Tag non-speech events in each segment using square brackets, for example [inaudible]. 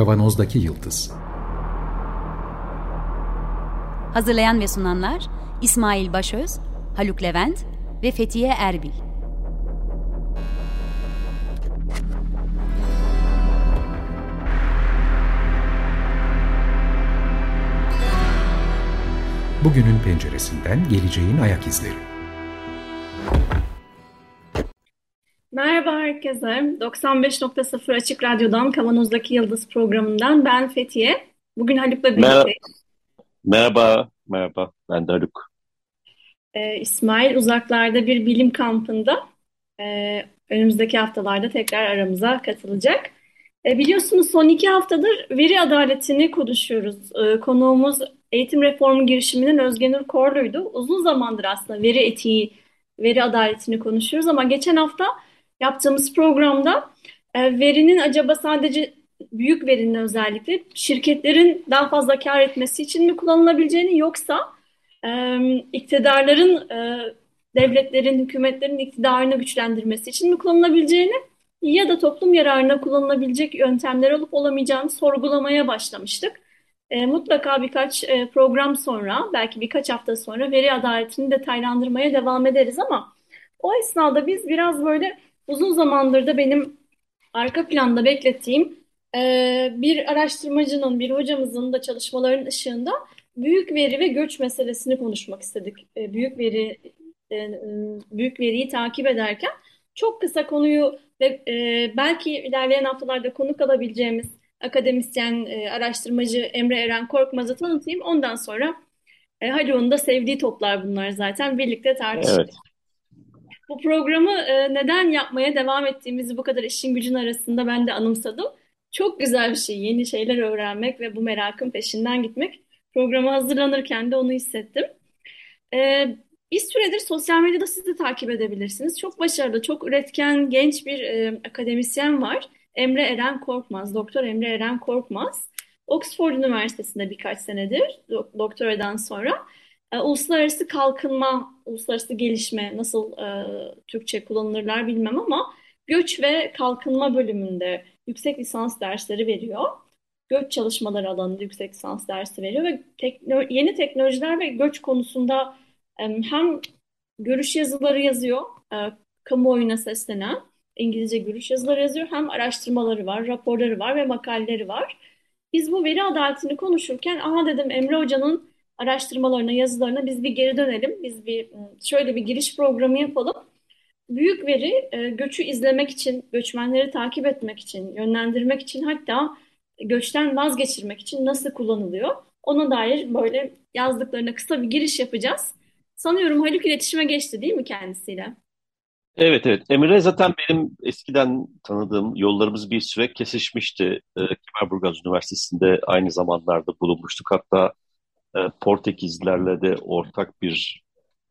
Kavanozdaki Yıldız Hazırlayan ve sunanlar İsmail Başöz, Haluk Levent ve Fethiye Erbil. Bugünün penceresinden geleceğin ayak izleri. Merhaba herkese. 95.0 Açık Radyo'dan Kavanoz'daki Yıldız programından ben Fethiye. Bugün Haluk'la Merhaba, birlikte. merhaba, merhaba. Ben de Haluk. Ee, İsmail uzaklarda bir bilim kampında ee, önümüzdeki haftalarda tekrar aramıza katılacak. Ee, biliyorsunuz son iki haftadır veri adaletini konuşuyoruz. Ee, konuğumuz eğitim reformu girişiminin Özgenur Korlu'ydu. Uzun zamandır aslında veri etiği, veri adaletini konuşuyoruz ama geçen hafta yaptığımız programda e, verinin acaba sadece büyük verinin özellikle şirketlerin daha fazla kar etmesi için mi kullanılabileceğini yoksa e, iktidarların, e, devletlerin, hükümetlerin iktidarını güçlendirmesi için mi kullanılabileceğini ya da toplum yararına kullanılabilecek yöntemler olup olamayacağını sorgulamaya başlamıştık. Mutlaka birkaç program sonra, belki birkaç hafta sonra veri adaletini detaylandırmaya devam ederiz ama o esnada biz biraz böyle uzun zamandır da benim arka planda beklettiğim e, bir araştırmacının, bir hocamızın da çalışmalarının ışığında büyük veri ve göç meselesini konuşmak istedik. E, büyük veri e, büyük veriyi takip ederken çok kısa konuyu ve e, belki ilerleyen haftalarda konuk alabileceğimiz akademisyen, e, araştırmacı Emre Eren Korkmaz'ı tanıtayım. Ondan sonra e, Haluk'un da sevdiği toplar bunlar zaten. Birlikte tartışırız. Evet, Bu programı e, neden yapmaya devam ettiğimizi bu kadar işin gücün arasında ben de anımsadım. Çok güzel bir şey, yeni şeyler öğrenmek ve bu merakın peşinden gitmek. Programa hazırlanırken de onu hissettim. E, bir süredir sosyal medyada siz de takip edebilirsiniz. Çok başarılı, çok üretken, genç bir e, akademisyen var. Emre Eren Korkmaz, Doktor Emre Eren Korkmaz. Oxford Üniversitesi'nde birkaç senedir do- doktoradan sonra e, uluslararası kalkınma, uluslararası gelişme nasıl e, Türkçe kullanılırlar bilmem ama göç ve kalkınma bölümünde yüksek lisans dersleri veriyor. Göç çalışmaları alanında yüksek lisans dersi veriyor ve tekno- yeni teknolojiler ve göç konusunda e, hem görüş yazıları yazıyor, e, kamuoyuna seslenen İngilizce görüş yazıları yazıyor, hem araştırmaları var, raporları var ve makaleleri var. Biz bu veri adaletini konuşurken, aha dedim Emre Hoca'nın araştırmalarına, yazılarına biz bir geri dönelim. Biz bir şöyle bir giriş programı yapalım. Büyük veri e, göçü izlemek için, göçmenleri takip etmek için, yönlendirmek için hatta göçten vazgeçirmek için nasıl kullanılıyor? Ona dair böyle yazdıklarına kısa bir giriş yapacağız. Sanıyorum Haluk iletişime geçti değil mi kendisiyle? evet, evet. Emre zaten benim eskiden tanıdığım yollarımız bir süre kesişmişti. Ee, Kemerburgaz Üniversitesi'nde aynı zamanlarda bulunmuştuk. Hatta e, Portekizlerle de ortak bir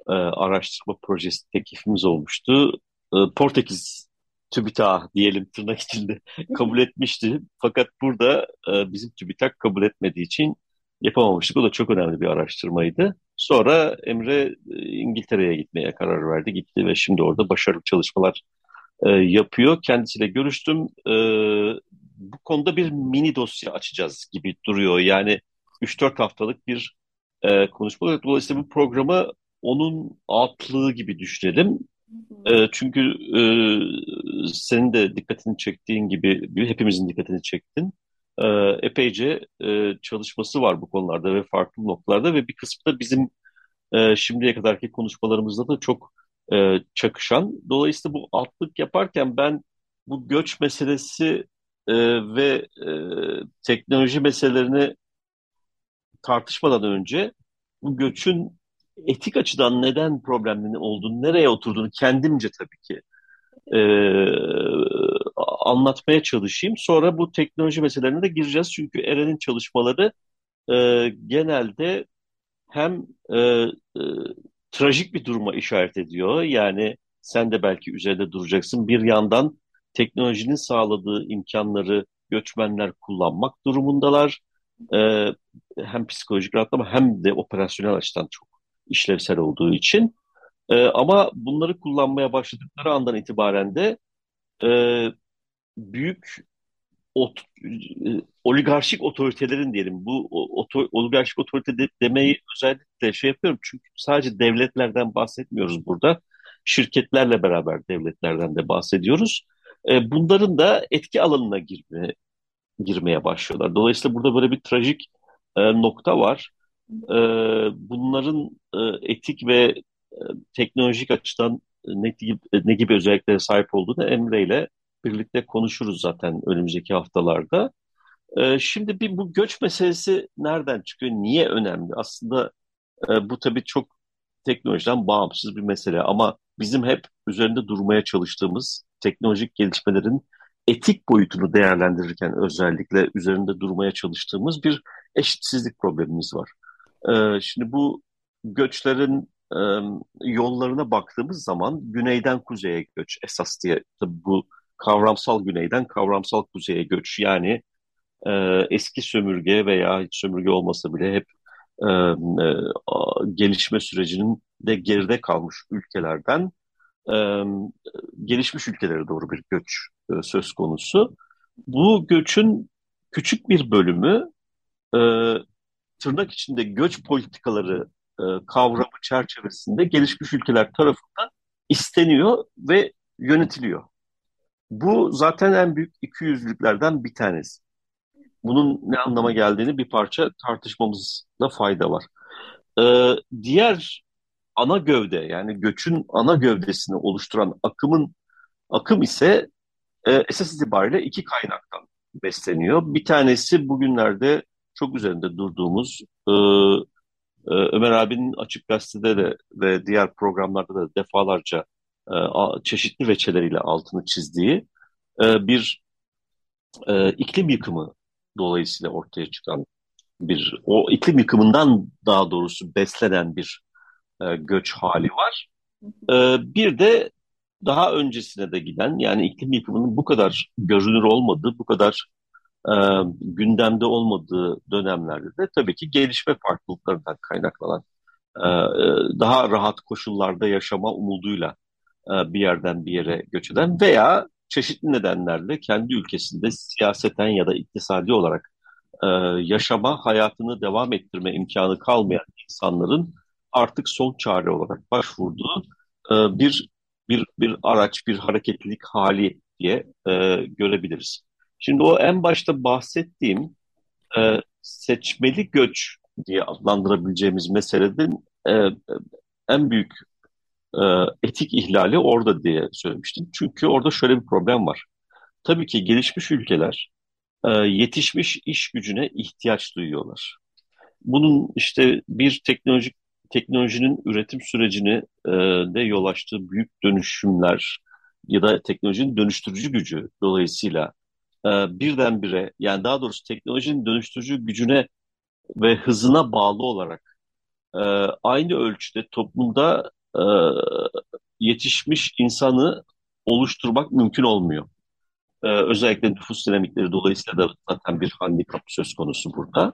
e, araştırma projesi teklifimiz olmuştu. E, Portekiz TÜBİTAK diyelim tırnak içinde kabul etmişti. Fakat burada e, bizim TÜBİTAK kabul etmediği için yapamamıştık. O da çok önemli bir araştırmaydı. Sonra Emre e, İngiltere'ye gitmeye karar verdi. Gitti ve şimdi orada başarılı çalışmalar e, yapıyor. Kendisiyle görüştüm. E, bu konuda bir mini dosya açacağız gibi duruyor. Yani 3-4 haftalık bir e, konuşma. Dolayısıyla bu programı onun altlığı gibi düşünelim. E, çünkü e, senin de dikkatini çektiğin gibi, hepimizin dikkatini çektin. E, epeyce e, çalışması var bu konularda ve farklı noktalarda ve bir kısmı da bizim e, şimdiye kadarki konuşmalarımızda da çok e, çakışan. Dolayısıyla bu altlık yaparken ben bu göç meselesi e, ve e, teknoloji meselelerini tartışmadan önce bu göçün etik açıdan neden problemli olduğunu, nereye oturduğunu kendimce tabii ki e, anlatmaya çalışayım. Sonra bu teknoloji meselelerine de gireceğiz. Çünkü Eren'in çalışmaları e, genelde hem e, e, trajik bir duruma işaret ediyor. Yani sen de belki üzerinde duracaksın. Bir yandan teknolojinin sağladığı imkanları göçmenler kullanmak durumundalar. E, hem psikolojik rahatlama hem de operasyonel açıdan çok işlevsel olduğu için. E, ama bunları kullanmaya başladıkları andan itibaren de e, büyük ot, oligarşik otoritelerin diyelim bu oto, oligarşik otorite de, demeyi özellikle şey yapıyorum çünkü sadece devletlerden bahsetmiyoruz burada. Şirketlerle beraber devletlerden de bahsediyoruz. E, bunların da etki alanına girme, girmeye başlıyorlar. Dolayısıyla burada böyle bir trajik e, nokta var. E, bunların e, etik ve e, teknolojik açıdan ne gibi, ne gibi özelliklere sahip olduğunu Emre ile birlikte konuşuruz zaten önümüzdeki haftalarda. E, şimdi bir bu göç meselesi nereden çıkıyor? Niye önemli? Aslında e, bu tabii çok teknolojiden bağımsız bir mesele ama bizim hep üzerinde durmaya çalıştığımız teknolojik gelişmelerin etik boyutunu değerlendirirken özellikle üzerinde durmaya çalıştığımız bir eşitsizlik problemimiz var. Ee, şimdi bu göçlerin yollarına baktığımız zaman güneyden kuzeye göç esas diye tabii bu kavramsal güneyden kavramsal kuzeye göç yani e, eski sömürge veya hiç sömürge olmasa bile hep e, e, gelişme sürecinin de geride kalmış ülkelerden gelişmiş ülkelere doğru bir göç e, söz konusu. Bu göçün küçük bir bölümü e, tırnak içinde göç politikaları e, kavramı çerçevesinde gelişmiş ülkeler tarafından isteniyor ve yönetiliyor. Bu zaten en büyük ikiyüzlülüklerden bir tanesi. Bunun ne anlama geldiğini bir parça tartışmamızda fayda var. Ee, diğer ana gövde yani göçün ana gövdesini oluşturan akımın akım ise e, esas itibariyle iki kaynaktan besleniyor. Bir tanesi bugünlerde çok üzerinde durduğumuz e, e, Ömer abinin Açık Gazete'de de ve diğer programlarda da defalarca e, çeşitli veçeleriyle altını çizdiği e, bir e, iklim yıkımı dolayısıyla ortaya çıkan bir o iklim yıkımından daha doğrusu beslenen bir e, göç hali var. E, bir de daha öncesine de giden yani iklim yıkımının bu kadar görünür olmadığı, bu kadar e, gündemde olmadığı dönemlerde de tabii ki gelişme farklılıklarından kaynaklanan e, e daha rahat koşullarda yaşama umuduyla e, bir yerden bir yere göç eden veya çeşitli nedenlerle kendi ülkesinde siyaseten ya da iktisadi olarak e, yaşama, hayatını devam ettirme imkanı kalmayan insanların artık son çare olarak başvurduğu e, bir bir bir araç, bir hareketlilik hali diye e, görebiliriz. Şimdi o en başta bahsettiğim e, seçmeli göç diye adlandırabileceğimiz meselenin e, en büyük e, etik ihlali orada diye söylemiştim. Çünkü orada şöyle bir problem var. Tabii ki gelişmiş ülkeler e, yetişmiş iş gücüne ihtiyaç duyuyorlar. Bunun işte bir teknolojik teknolojinin üretim sürecini e, de yol açtığı büyük dönüşümler ya da teknolojinin dönüştürücü gücü dolayısıyla e, birdenbire yani daha doğrusu teknolojinin dönüştürücü gücüne ve hızına bağlı olarak e, aynı ölçüde toplumda e, yetişmiş insanı oluşturmak mümkün olmuyor. E, özellikle nüfus dinamikleri dolayısıyla da zaten bir handikap söz konusu burada.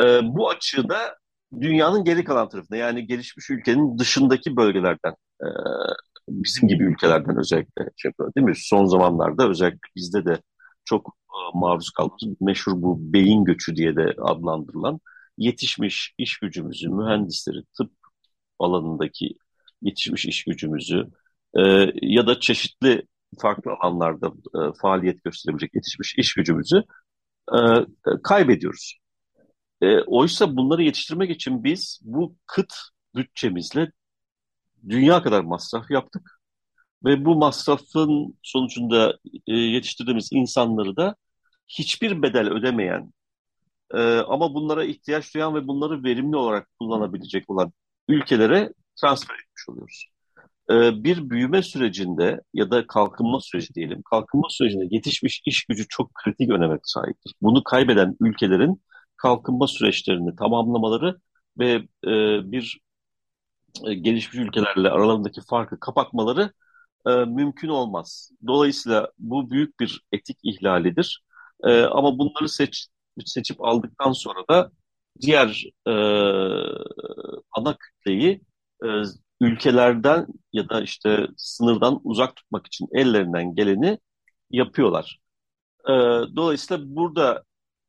E, bu açıda dünyanın geri kalan tarafında yani gelişmiş ülkenin dışındaki bölgelerden e, bizim gibi ülkelerden özellikle şey yapıyor değil mi? Son zamanlarda özellikle bizde de çok e, maruz kaldığımız meşhur bu beyin göçü diye de adlandırılan yetişmiş iş gücümüzü, mühendisleri, tıp alanındaki yetişmiş iş gücümüzü e, ya da çeşitli farklı alanlarda e, faaliyet gösterebilecek yetişmiş iş gücümüzü e, kaybediyoruz. E, oysa bunları yetiştirmek için biz bu kıt bütçemizle dünya kadar masraf yaptık. Ve bu masrafın sonucunda e, yetiştirdiğimiz insanları da hiçbir bedel ödemeyen e, ama bunlara ihtiyaç duyan ve bunları verimli olarak kullanabilecek olan ülkelere transfer etmiş oluyoruz. E, bir büyüme sürecinde ya da kalkınma süreci diyelim, kalkınma sürecinde yetişmiş iş gücü çok kritik öneme sahiptir. Bunu kaybeden ülkelerin kalkınma süreçlerini tamamlamaları ve e, bir e, gelişmiş ülkelerle aralarındaki farkı kapatmaları e, mümkün olmaz. Dolayısıyla bu büyük bir etik ihlalidir. E, ama bunları seç, seçip aldıktan sonra da diğer e, ana kütleyi e, ülkelerden ya da işte sınırdan uzak tutmak için ellerinden geleni yapıyorlar. E, dolayısıyla burada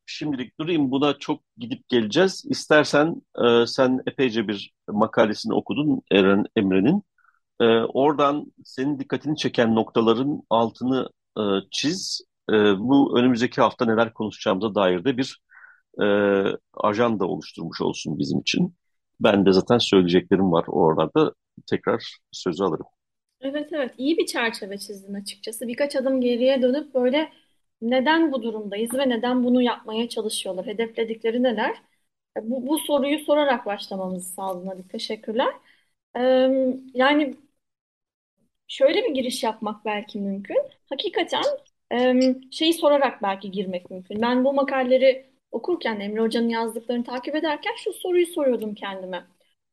şimdilik durayım. Buna çok gidip geleceğiz. İstersen e, sen epeyce bir makalesini okudun Eren Emre'nin. E, oradan senin dikkatini çeken noktaların altını e, çiz. E, bu önümüzdeki hafta neler konuşacağımıza dair de bir e, ajanda oluşturmuş olsun bizim için. Ben de zaten söyleyeceklerim var orada tekrar sözü alırım. Evet evet iyi bir çerçeve çizdin açıkçası. Birkaç adım geriye dönüp böyle neden bu durumdayız ve neden bunu yapmaya çalışıyorlar? Hedefledikleri neler? E, Bu, bu soruyu sorarak başlamamızı sağladın Ali. Teşekkürler. Ee, yani şöyle bir giriş yapmak belki mümkün. Hakikaten em, şeyi sorarak belki girmek mümkün. Ben bu makaleleri okurken, Emre Hoca'nın yazdıklarını takip ederken şu soruyu soruyordum kendime.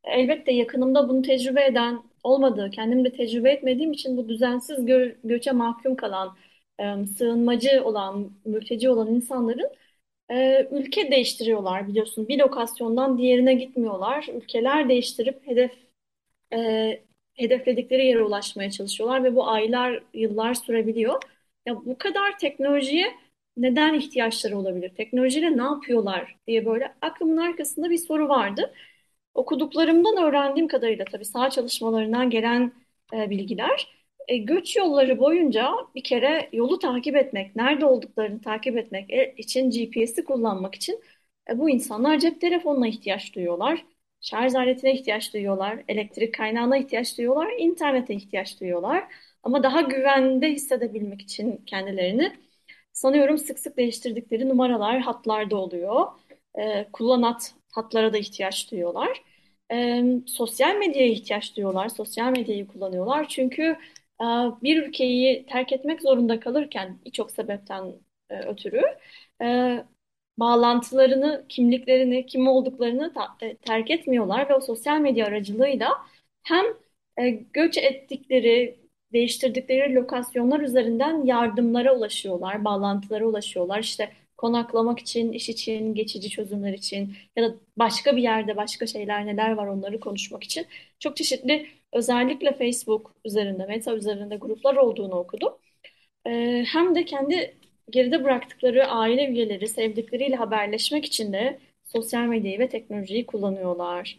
Elbette yakınımda bunu tecrübe eden olmadığı, kendim de tecrübe etmediğim için bu düzensiz gö- göçe mahkum kalan, em, sığınmacı olan, mülteci olan insanların e, ülke değiştiriyorlar biliyorsun. Bir lokasyondan diğerine gitmiyorlar. Ülkeler değiştirip hedef e, hedefledikleri yere ulaşmaya çalışıyorlar ve bu aylar, yıllar sürebiliyor. Ya bu kadar teknolojiye neden ihtiyaçları olabilir? Teknolojiyle ne yapıyorlar diye böyle aklımın arkasında bir soru vardı. Okuduklarımdan öğrendiğim kadarıyla tabii saha çalışmalarından gelen e, bilgiler, e, göç yolları boyunca bir kere yolu takip etmek, nerede olduklarını takip etmek e, için GPS'i kullanmak için e, bu insanlar cep telefonuna ihtiyaç duyuyorlar. Şarj aletine ihtiyaç duyuyorlar, elektrik kaynağına ihtiyaç duyuyorlar, internete ihtiyaç duyuyorlar. Ama daha güvende hissedebilmek için kendilerini sanıyorum sık sık değiştirdikleri numaralar hatlarda oluyor. Ee, kullanat hatlara da ihtiyaç duyuyorlar. Ee, sosyal medyaya ihtiyaç duyuyorlar, sosyal medyayı kullanıyorlar. Çünkü bir ülkeyi terk etmek zorunda kalırken birçok sebepten e, ötürü e, bağlantılarını, kimliklerini, kim olduklarını e, terk etmiyorlar ve o sosyal medya aracılığıyla hem göç ettikleri, değiştirdikleri lokasyonlar üzerinden yardımlara ulaşıyorlar, bağlantılara ulaşıyorlar. İşte konaklamak için, iş için, geçici çözümler için ya da başka bir yerde başka şeyler neler var onları konuşmak için çok çeşitli özellikle Facebook üzerinde, Meta üzerinde gruplar olduğunu okudum. Ee, hem de kendi geride bıraktıkları aile üyeleri, sevdikleriyle haberleşmek için de sosyal medyayı ve teknolojiyi kullanıyorlar.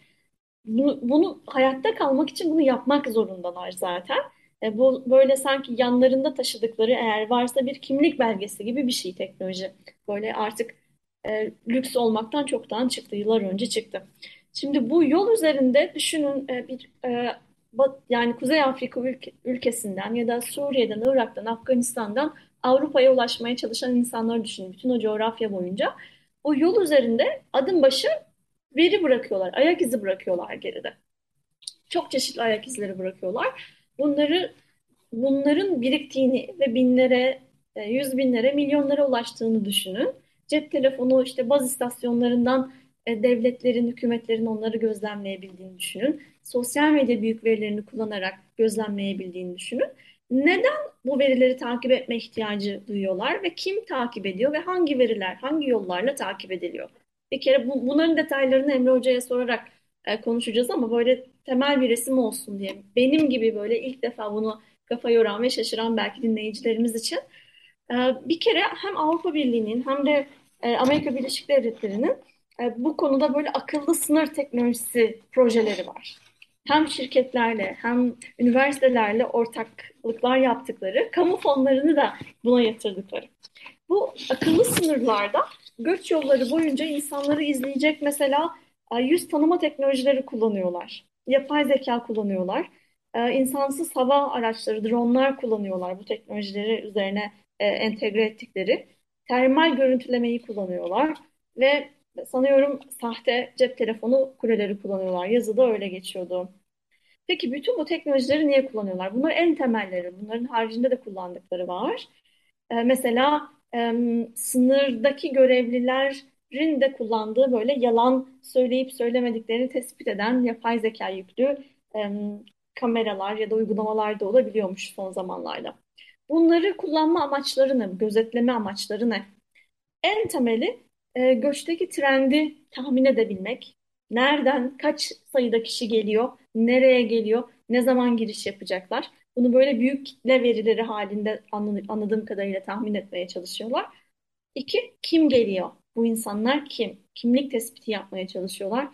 Bunu, bunu hayatta kalmak için bunu yapmak zorundalar zaten. E, bu böyle sanki yanlarında taşıdıkları eğer varsa bir kimlik belgesi gibi bir şey teknoloji. Böyle artık e, lüks olmaktan çoktan çıktı, yıllar önce çıktı. Şimdi bu yol üzerinde düşünün e, bir e, yani Kuzey Afrika ülke- ülkesinden ya da Suriye'den, Irak'tan, Afganistan'dan Avrupa'ya ulaşmaya çalışan insanları düşünün. Bütün o coğrafya boyunca. O yol üzerinde adım başı veri bırakıyorlar, ayak izi bırakıyorlar geride. Çok çeşitli ayak izleri bırakıyorlar. Bunları bunların biriktiğini ve binlere, e, yüz binlere, milyonlara ulaştığını düşünün. Cep telefonu işte baz istasyonlarından e, devletlerin, hükümetlerin onları gözlemleyebildiğini düşünün. Sosyal medya büyük verilerini kullanarak gözlemleyebildiğini düşünün. Neden bu verileri takip etme ihtiyacı duyuyorlar ve kim takip ediyor ve hangi veriler, hangi yollarla takip ediliyor? Bir kere bu, bunların detaylarını Emre Hoca'ya sorarak e, konuşacağız ama böyle temel bir resim olsun diye. Benim gibi böyle ilk defa bunu kafa yoran ve şaşıran belki dinleyicilerimiz için. E, bir kere hem Avrupa Birliği'nin hem de e, Amerika Birleşik Devletleri'nin e, bu konuda böyle akıllı sınır teknolojisi projeleri var. Hem şirketlerle hem üniversitelerle ortaklıklar yaptıkları, kamu fonlarını da buna yatırdıkları. Bu akıllı sınırlarda göç yolları boyunca insanları izleyecek mesela e, yüz tanıma teknolojileri kullanıyorlar. Yapay zeka kullanıyorlar. E, insansız hava araçları, dronlar kullanıyorlar bu teknolojileri üzerine entegre ettikleri. Termal görüntülemeyi kullanıyorlar ve sanıyorum sahte cep telefonu kuleleri kullanıyorlar. Yazıda öyle geçiyordu. Peki bütün bu teknolojileri niye kullanıyorlar? Bunlar en temelleri. Bunların haricinde de kullandıkları var. E, mesela e, sınırdaki görevlilerin de kullandığı böyle yalan söyleyip söylemediklerini tespit eden yapay zeka yüklü e, kameralar ya da uygulamalar da olabiliyormuş son zamanlarda. Bunları kullanma amaçları ne? Gözetleme amaçları ne? En temeli e, göçteki trendi tahmin edebilmek. Nereden, kaç sayıda kişi geliyor, nereye geliyor, ne zaman giriş yapacaklar. Bunu böyle büyük kitle verileri halinde anladığım kadarıyla tahmin etmeye çalışıyorlar. İki, kim geliyor? Bu insanlar kim? Kimlik tespiti yapmaya çalışıyorlar.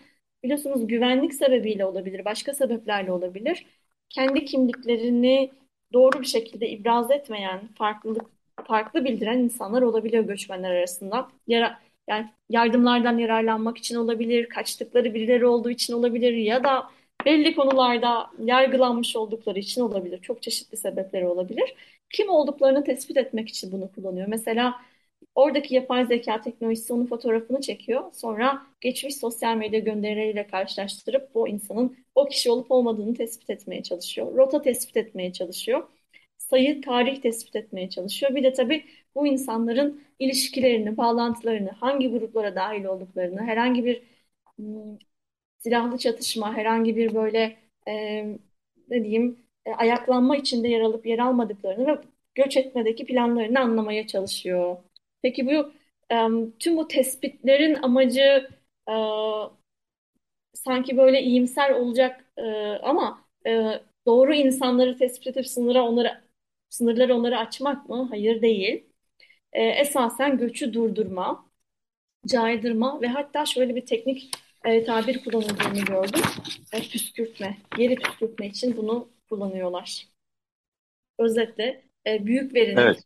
Biliyorsunuz güvenlik sebebiyle olabilir, başka sebeplerle olabilir. Kendi kimliklerini doğru bir şekilde ibraz etmeyen, farklılık farklı bildiren insanlar olabiliyor göçmenler arasında. Yara, yani yardımlardan yararlanmak için olabilir, kaçtıkları birileri olduğu için olabilir ya da belli konularda yargılanmış oldukları için olabilir. Çok çeşitli sebepleri olabilir. Kim olduklarını tespit etmek için bunu kullanıyor. Mesela oradaki yapay zeka teknolojisi onun fotoğrafını çekiyor. Sonra geçmiş sosyal medya gönderileriyle karşılaştırıp bu insanın o kişi olup olmadığını tespit etmeye çalışıyor. Rota tespit etmeye çalışıyor. Sayı, tarih tespit etmeye çalışıyor. Bir de tabii bu insanların ilişkilerini, bağlantılarını, hangi gruplara dahil olduklarını, herhangi bir hmm, silahlı çatışma, herhangi bir böyle e, ne diyeyim e, ayaklanma içinde yer alıp yer almadıklarını ve göç etmedeki planlarını anlamaya çalışıyor. Peki bu e, tüm bu tespitlerin amacı e, sanki böyle iyimser olacak e, ama e, doğru insanları tespit edip sınıra onları sınırları onları açmak mı? Hayır değil. E, esasen göçü durdurma, caydırma ve hatta şöyle bir teknik e, tabir kullanıldığını gördüm. E, püskürtme, geri püskürtme için bunu kullanıyorlar. Özetle e, büyük verinin evet.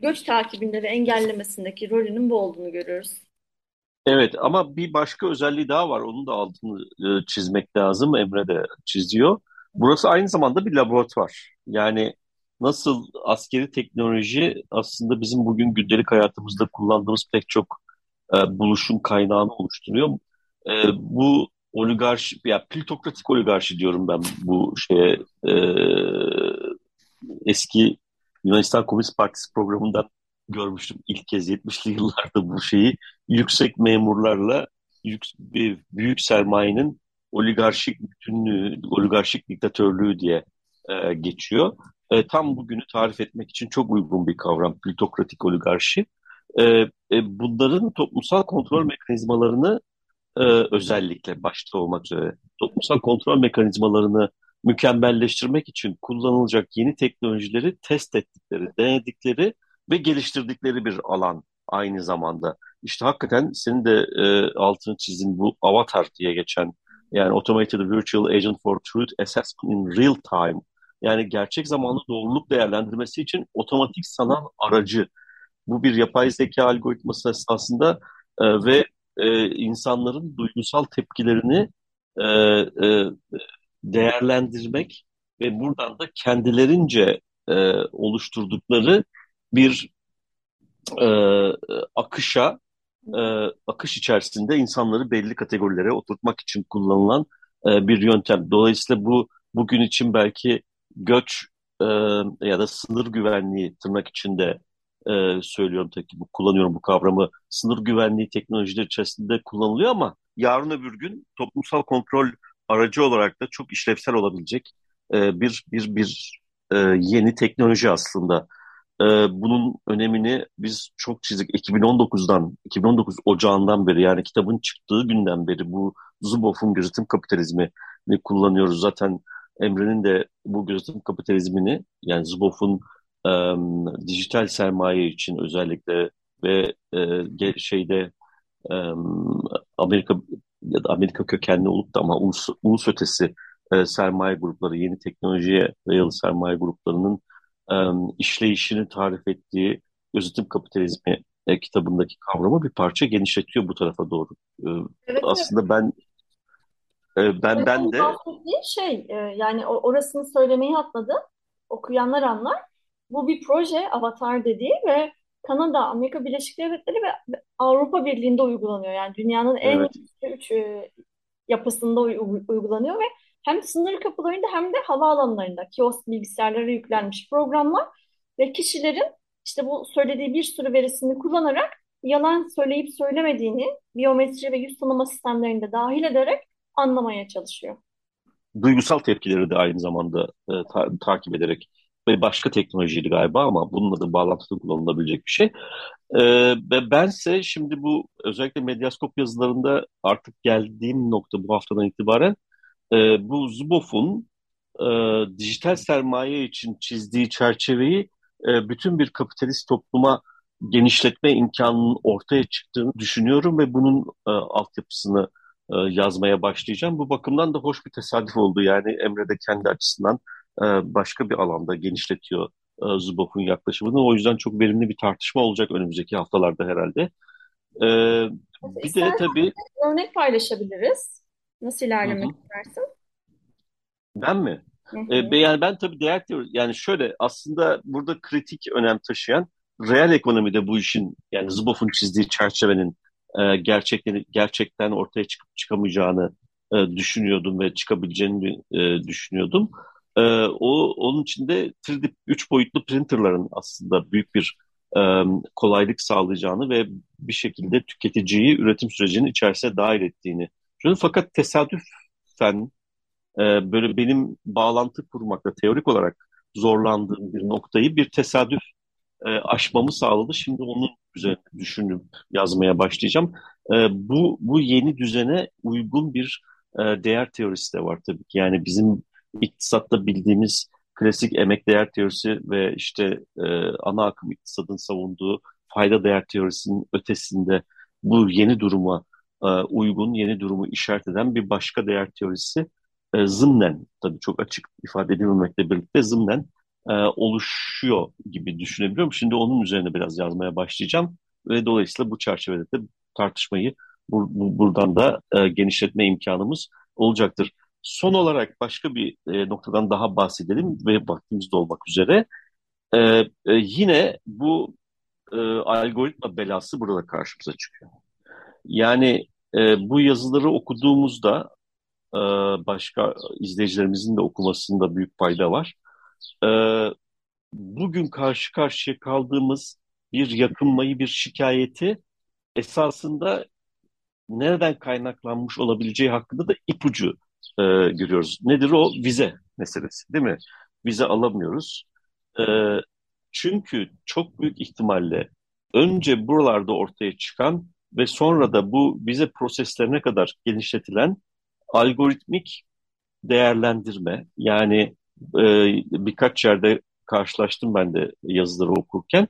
göç takibinde ve engellemesindeki rolünün bu olduğunu görüyoruz. Evet ama bir başka özelliği daha var. Onun da altını e, çizmek lazım. Emre de çiziyor. Burası aynı zamanda bir laboratuvar. Yani nasıl askeri teknoloji aslında bizim bugün gündelik hayatımızda kullandığımız pek çok e, buluşun kaynağını oluşturuyor. E, bu oligarşi, ya plutokratik oligarşi diyorum ben bu şeye e, eski Yunanistan Komünist Partisi programından görmüştüm ilk kez 70'li yıllarda bu şeyi yüksek memurlarla yük, büyük sermayenin oligarşik bütünlüğü, oligarşik diktatörlüğü diye e, geçiyor. E, tam bugünü tarif etmek için çok uygun bir kavram plutokratik oligarşi. E, e, bunların toplumsal kontrol mekanizmalarını e, özellikle başta olmak üzere toplumsal kontrol mekanizmalarını mükemmelleştirmek için kullanılacak yeni teknolojileri test ettikleri, denedikleri ve geliştirdikleri bir alan aynı zamanda. İşte hakikaten senin de e, altını çizdiğin bu avatar diye geçen yani Automated Virtual Agent for Truth Assessment in Real Time yani gerçek zamanlı doğruluk değerlendirmesi için otomatik sanal aracı bu bir yapay zeka algoritması esasında e, ve e, insanların duygusal tepkilerini e, e, değerlendirmek ve buradan da kendilerince e, oluşturdukları bir e, akışa e, akış içerisinde insanları belli kategorilere oturtmak için kullanılan e, bir yöntem. Dolayısıyla bu bugün için belki göç e, ya da sınır güvenliği tırnak içinde e, söylüyorum tabii bu kullanıyorum bu kavramı. Sınır güvenliği teknolojiler içerisinde kullanılıyor ama yarın öbür gün toplumsal kontrol aracı olarak da çok işlevsel olabilecek e, bir bir bir e, yeni teknoloji aslında. E, bunun önemini biz çok çizdik 2019'dan 2019 Ocağı'ndan beri yani kitabın çıktığı günden beri bu Zuboff'un gözetim kapitalizmi kullanıyoruz. Zaten Emre'nin de bu gözetim kapitalizmini yani Zuboff'un e, dijital sermaye için özellikle ve e, şeyde e, Amerika ya da Amerika kökenli olup da ama ulus, ulus ötesi e, sermaye grupları, yeni teknolojiye dayalı sermaye gruplarının e, işleyişini tarif ettiği gözetim kapitalizmi e, kitabındaki kavramı bir parça genişletiyor bu tarafa doğru. E, evet, aslında evet. ben e, ben ben de şey e, yani orasını söylemeyi atladı. Okuyanlar anlar. Bu bir proje Avatar dediği ve Kanada, Amerika Birleşik Devletleri ve Avrupa Birliği'nde uygulanıyor. Yani dünyanın en evet. üç e, yapısında uygulanıyor ve hem sınır kapılarında hem de havaalanlarında kiosk bilgisayarlara yüklenmiş programlar ve kişilerin işte bu söylediği bir sürü verisini kullanarak yalan söyleyip söylemediğini biyometri ve yüz tanıma sistemlerinde dahil ederek anlamaya çalışıyor. Duygusal tepkileri de aynı zamanda e, ta takip ederek ve başka teknolojiydi galiba ama bununla da bağlantılı kullanılabilecek bir şey. Ee, bense şimdi bu özellikle medyaskop yazılarında artık geldiğim nokta bu haftadan itibaren e, bu Zuboff'un e, dijital sermaye için çizdiği çerçeveyi e, bütün bir kapitalist topluma genişletme imkanının ortaya çıktığını düşünüyorum ve bunun e, altyapısını e, yazmaya başlayacağım. Bu bakımdan da hoş bir tesadüf oldu. Yani Emre de kendi açısından e, başka bir alanda genişletiyor e, Zuboff'un yaklaşımını. O yüzden çok verimli bir tartışma olacak önümüzdeki haftalarda herhalde. E, bir de tabii... Örnek paylaşabiliriz. Nasıl ilerlemek Hı-hı. istersin? Ben mi? E, yani ben tabii değer teori yani şöyle aslında burada kritik önem taşıyan reel ekonomide bu işin yani Zuboff'un çizdiği çerçevenin e, gerçekten gerçekten ortaya çıkıp çıkamayacağını e, düşünüyordum ve çıkabileceğini e, düşünüyordum. E, o onun içinde 3D 3 boyutlu printerların aslında büyük bir e, kolaylık sağlayacağını ve bir şekilde tüketiciyi üretim sürecinin içerisine dahil ettiğini düşünüyorum. Fakat tesadüfen e, böyle benim bağlantı kurmakta teorik olarak zorlandığım bir noktayı bir tesadüf e, aşmamı sağladı. Şimdi onun üzerine düşünüp yazmaya başlayacağım. E, bu bu yeni düzene uygun bir e, değer teorisi de var tabii ki. Yani bizim iktisatta bildiğimiz klasik emek değer teorisi ve işte e, ana akım iktisadın savunduğu fayda değer teorisinin ötesinde bu yeni duruma e, uygun, yeni durumu işaret eden bir başka değer teorisi e, zımnen, tabii çok açık ifade edilmemekle birlikte zımnen e, oluşuyor gibi düşünebiliyorum. Şimdi onun üzerine biraz yazmaya başlayacağım ve dolayısıyla bu çerçevede de tartışmayı bu, bu, buradan da e, genişletme imkanımız olacaktır. Son olarak başka bir e, noktadan daha bahsedelim ve vaktimiz de olmak üzere. E, e, yine bu e, algoritma belası burada karşımıza çıkıyor. Yani e, bu yazıları okuduğumuzda e, başka izleyicilerimizin de okumasında büyük fayda var. E, bugün karşı karşıya kaldığımız bir yakınmayı, bir şikayeti esasında nereden kaynaklanmış olabileceği hakkında da ipucu e, görüyoruz. Nedir o? Vize meselesi değil mi? Vize alamıyoruz. E, çünkü çok büyük ihtimalle önce buralarda ortaya çıkan ve sonra da bu vize proseslerine kadar genişletilen algoritmik değerlendirme yani e, birkaç yerde karşılaştım ben de yazıları okurken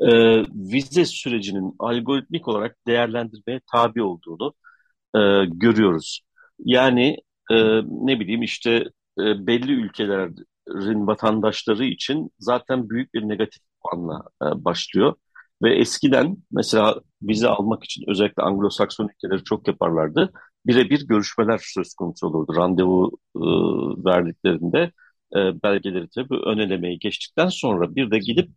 e, vize sürecinin algoritmik olarak değerlendirmeye tabi olduğunu e, görüyoruz. Yani e, ne bileyim işte e, belli ülkelerin vatandaşları için zaten büyük bir negatif puanla e, başlıyor. Ve eskiden mesela vize almak için özellikle Anglo-Sakson ülkeleri çok yaparlardı birebir görüşmeler söz konusu olurdu. Randevu e, verdiklerinde e, belgeleri tabii ön elemeyi geçtikten sonra bir de gidip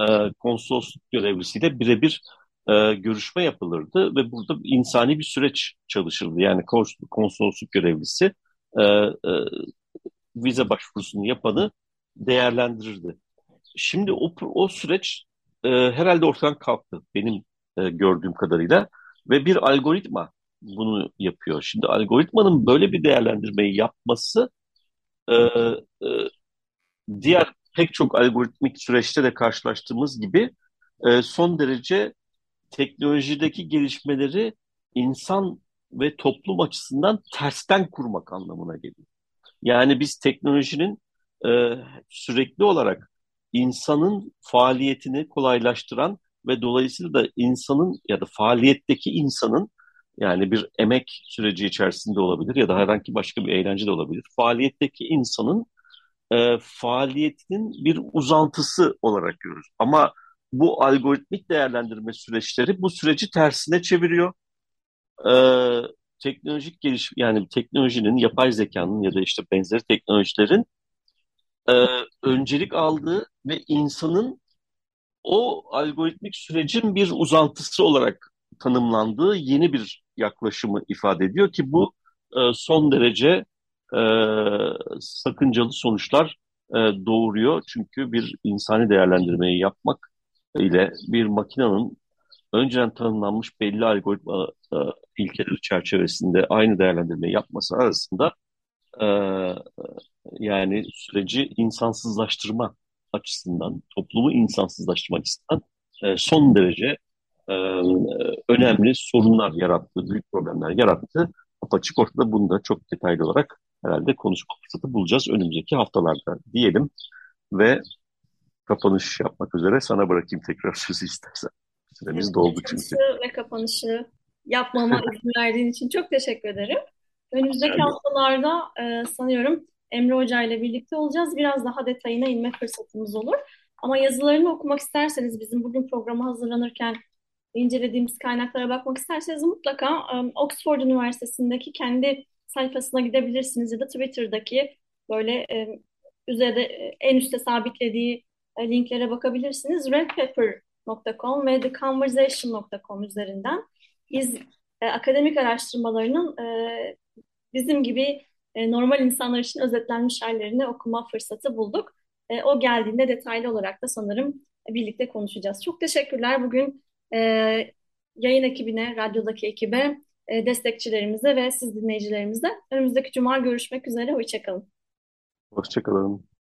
e, konsolosluk görevlisiyle birebir e, görüşme yapılırdı ve burada insani bir süreç çalışırdı. Yani konsolosluk görevlisi e, e, vize başvurusunu yapanı değerlendirirdi. Şimdi o, o süreç e, herhalde ortadan kalktı benim e, gördüğüm kadarıyla ve bir algoritma bunu yapıyor. Şimdi algoritmanın böyle bir değerlendirmeyi yapması e, e, diğer pek çok algoritmik süreçte de karşılaştığımız gibi e, son derece teknolojideki gelişmeleri insan ve toplum açısından tersten kurmak anlamına geliyor. Yani biz teknolojinin e, sürekli olarak insanın faaliyetini kolaylaştıran ve dolayısıyla da insanın ya da faaliyetteki insanın yani bir emek süreci içerisinde olabilir ya da herhangi başka bir eğlence de olabilir. Faaliyetteki insanın e, faaliyetinin bir uzantısı olarak görürüz. Ama bu algoritmik değerlendirme süreçleri bu süreci tersine çeviriyor. E, teknolojik geliş yani teknolojinin, yapay zekanın ya da işte benzeri teknolojilerin e, öncelik aldığı ve insanın o algoritmik sürecin bir uzantısı olarak tanımlandığı yeni bir yaklaşımı ifade ediyor ki bu e, son derece e, sakıncalı sonuçlar e, doğuruyor. Çünkü bir insani değerlendirmeyi yapmak ile bir makinenin önceden tanımlanmış belli algoritma e, ilkeleri çerçevesinde aynı değerlendirmeyi yapması arasında e, yani süreci insansızlaştırma açısından, toplumu insansızlaştırma açısından e, son derece e, önemli sorunlar yarattı, büyük problemler yarattı. Apaçık ortada bunu da çok detaylı olarak herhalde konuşma fırsatı bulacağız önümüzdeki haftalarda diyelim ve kapanış yapmak üzere sana bırakayım tekrar sözü istersen. Süremiz doldu çünkü. ve kapanışı yapmama [laughs] izin verdiğin için çok teşekkür ederim. Önümüzdeki yani. haftalarda e, sanıyorum Emre Hoca ile birlikte olacağız. Biraz daha detayına inme fırsatımız olur. Ama yazılarını okumak isterseniz bizim bugün programı hazırlanırken incelediğimiz kaynaklara bakmak isterseniz mutlaka um, Oxford Üniversitesi'ndeki kendi sayfasına gidebilirsiniz ya da Twitter'daki böyle um, üzerinde en üstte sabitlediği e, linklere bakabilirsiniz. redpepper.com ve theconversation.com üzerinden biz e, akademik araştırmalarının e, bizim gibi e, normal insanlar için özetlenmiş hallerini okuma fırsatı bulduk. E, o geldiğinde detaylı olarak da sanırım birlikte konuşacağız. Çok teşekkürler bugün e, yayın ekibine, radyodaki ekibe, e, destekçilerimize ve siz dinleyicilerimize. Önümüzdeki cuma görüşmek üzere, hoşçakalın. Hoşçakalın.